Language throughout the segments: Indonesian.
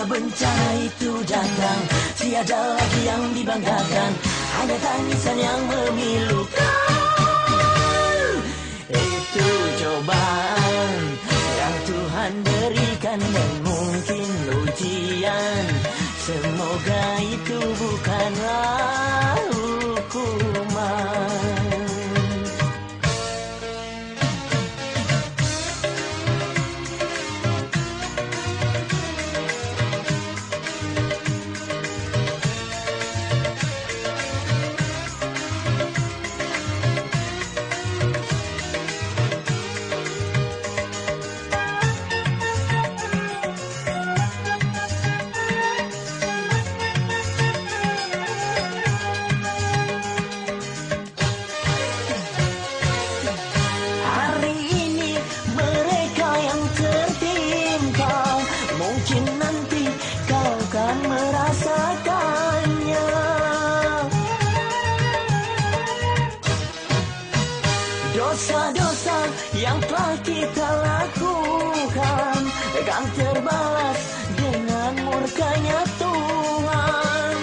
Ketika bencana itu datang. Tiada lagi yang dibanggakan. Hanya tangisan yang memilukan. Itu cobaan Yang Tuhan berikan. Dan mungkin ujian Semoga itu bukanlah yang telah kita lakukan Kan terbalas dengan murkanya Tuhan.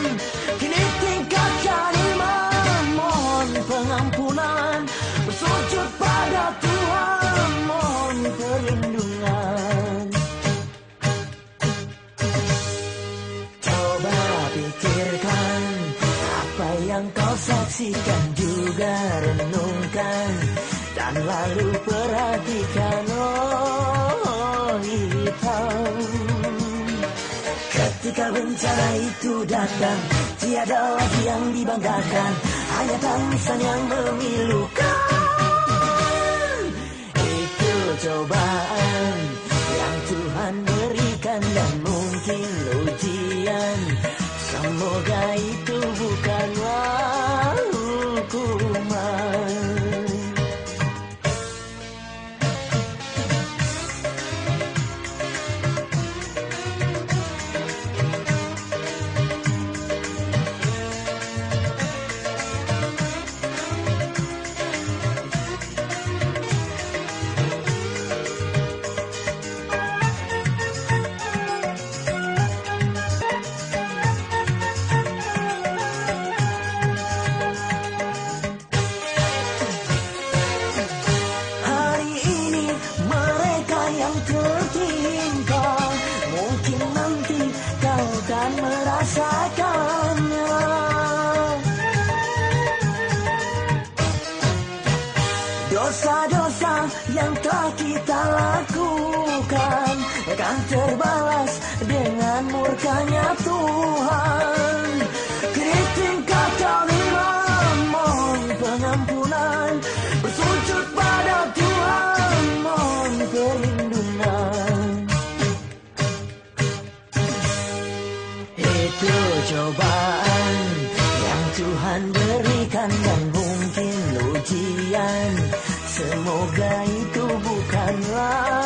Kini tingkatkan iman Mohon pengampunan. Bersujud pada Tuhan Mohon perlindungan. Coba pikirkan Apa yang kau saksikan juga renungkan Dan lalu perhatikan Oh hitam. Ketika bencana itu datang Tiada lagi yang dibanggakan. Hanya tangisan yang memilukan. Itu cobaan Nanti kau kan merasakannya. Dosa-dosa yang telah kita lakukan Akan terbalas dengan murkanya Tuhan itu cobaan yang Tuhan berikan dan mungkin ujian. Semoga itu bukanlah